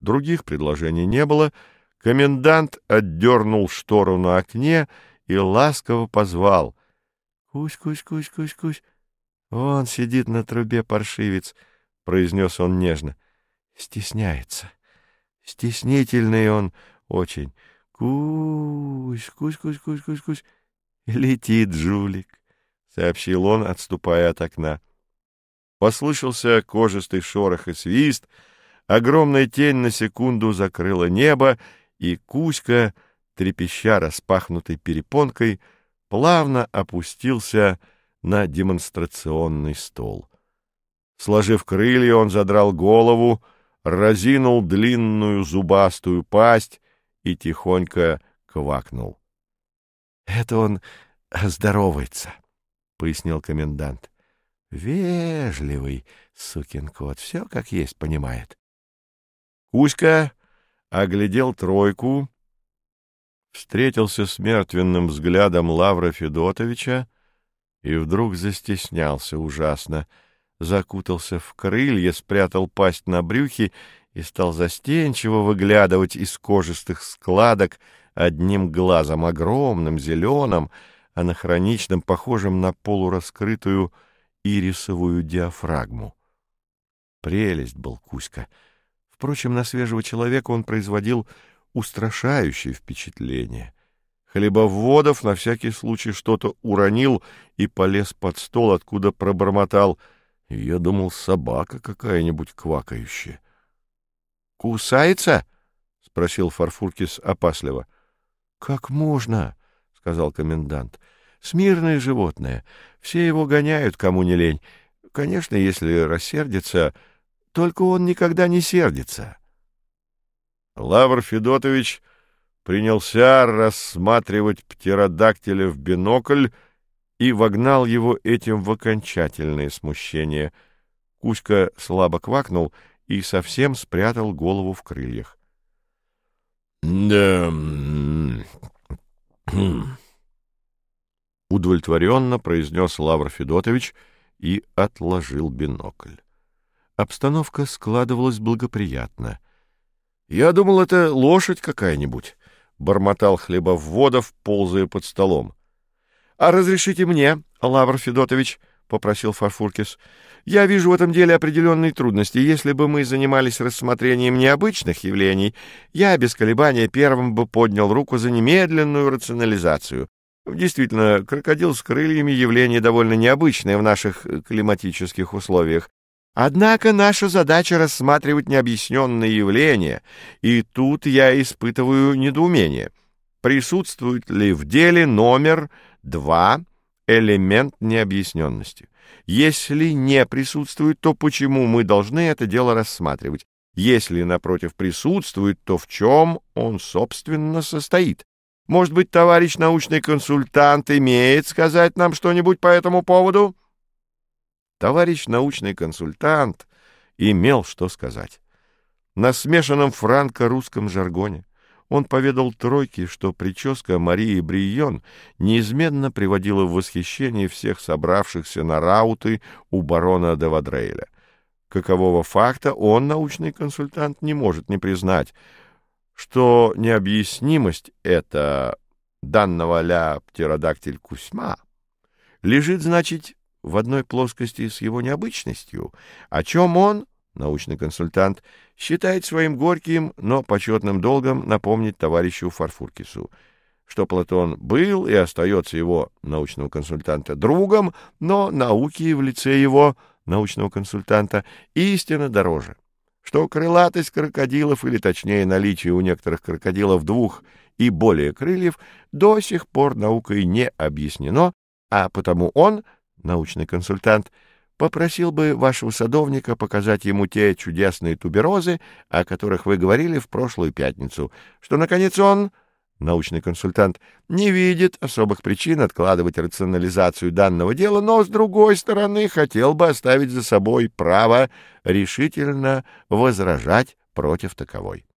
Других предложений не было. Комендант отдернул штору на окне и ласково позвал. — Кусь, кусь, кусь, кусь, кусь. Вон сидит на трубе паршивец, — произнес он нежно. — Стесняется. Стеснительный он очень. Кусь, кусь, кусь, кусь, кусь, кусь. Летит жулик, — сообщил он, отступая от окна. Послышался кожистый шорох и свист, огромная тень на секунду закрыла небо, и Кузька, трепеща распахнутой перепонкой, плавно опустился на демонстрационный стол. Сложив крылья, он задрал голову, разинул длинную зубастую пасть и тихонько квакнул. — Это он здоровается, — пояснил комендант. — Вежливый сукин кот, все как есть понимает. Кузька оглядел тройку, встретился с мертвенным взглядом Лавра Федотовича и вдруг застеснялся ужасно, закутался в крылья, спрятал пасть на брюхе и стал застенчиво выглядывать из кожистых складок одним глазом, огромным, зеленым, анахроничным, похожим на полураскрытую ирисовую диафрагму. Прелесть был Кузька. Впрочем, на свежего человека он производил устрашающее впечатление. Хлебоводов на всякий случай что-то уронил и полез под стол, откуда пробормотал. Я думал, собака какая-нибудь квакающая. Кусается? — спросил Фарфуркис опасливо. — Как можно? — сказал комендант. — Смирное животное. Все его гоняют, кому не лень. Конечно, если рассердится, только он никогда не сердится. Лавр Федотович принялся рассматривать птеродактиля в бинокль и вогнал его этим в окончательное смущение. Кузька слабо квакнул — и совсем спрятал голову в крыльях. — Да... Удовлетворенно произнес Лавр Федотович и отложил бинокль. Обстановка складывалась благоприятно. — Я думал, это лошадь какая-нибудь, — бормотал Хлебоводов, ползая под столом. — А разрешите мне, Лавр Федотович, — попросил Фарфуркис. — Я вижу в этом деле определенные трудности. Если бы мы занимались рассмотрением необычных явлений, я без колебания первым бы поднял руку за немедленную рационализацию. Действительно, крокодил с крыльями — явление довольно необычное в наших климатических условиях. Однако наша задача — рассматривать необъясненные явления, и тут я испытываю недоумение. Присутствует ли в деле номер два элемент необъясненности. Если не присутствует, то почему мы должны это дело рассматривать? Если, напротив, присутствует, то в чем он, собственно, состоит? Может быть, товарищ научный консультант имеет сказать нам что-нибудь по этому поводу? Товарищ научный консультант имел что сказать. На смешанном франко-русском жаргоне он поведал тройке, что прическа Марии Брион неизменно приводила в восхищение всех собравшихся на рауты у барона де Вадрейля. Какового факта он, научный консультант, не может не признать, что необъяснимость эта данного ля птеродактиль Кусьма лежит, значит, в одной плоскости с его необычностью, о чем он, научный консультант, считает своим горьким, но почетным долгом напомнить товарищу Фарфуркису, что Платон был и остается его, научного консультанта, другом, но науки в лице его, научного консультанта, истинно дороже, что крылатость крокодилов, или точнее наличие у некоторых крокодилов двух и более крыльев, до сих пор наукой не объяснено, а потому он, научный консультант, — попросил бы вашего садовника показать ему те чудесные туберозы, о которых вы говорили в прошлую пятницу, что, наконец, он, научный консультант, не видит особых причин откладывать рационализацию данного дела, но, с другой стороны, хотел бы оставить за собой право решительно возражать против таковой.